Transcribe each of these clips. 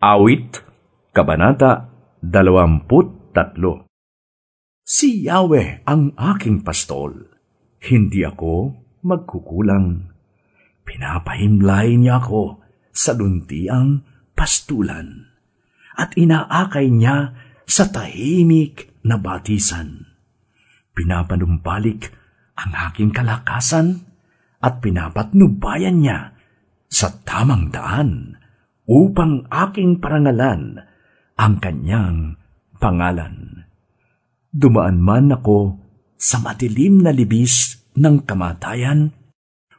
Awit, Kabanata 23 Si Yahweh ang aking pastol, hindi ako magkukulang. Pinapahimlay niya ako sa luntiang pastulan at inaakay niya sa tahimik na batisan. Pinapanumbalik ang aking kalakasan at pinapatnubayan niya sa tamang daan upang aking parangalan ang kanyang pangalan. Dumaan man ako sa madilim na libis ng kamatayan,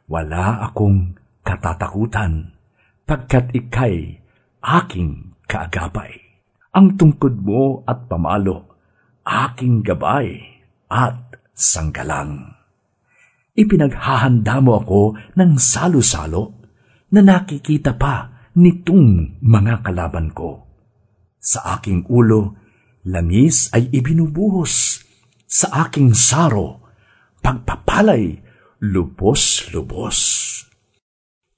wala akong katatakutan, pagkat ikay aking kaagapay. Ang tungkod mo at pamalo, aking gabay at sanggalang. Ipinaghahanda mo ako ng salo-salo na nakikita pa nitong mga kalaban ko. Sa aking ulo, langis ay ibinubuhos. Sa aking saro, pagpapalay, lubos-lubos.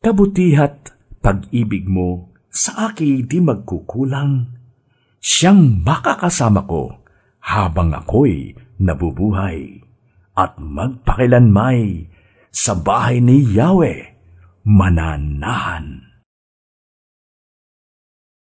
Kabutihat pag-ibig mo sa akin di magkukulang. Siyang makakasama ko habang ako'y nabubuhay at magpakilanmay sa bahay ni Yahweh mananahan.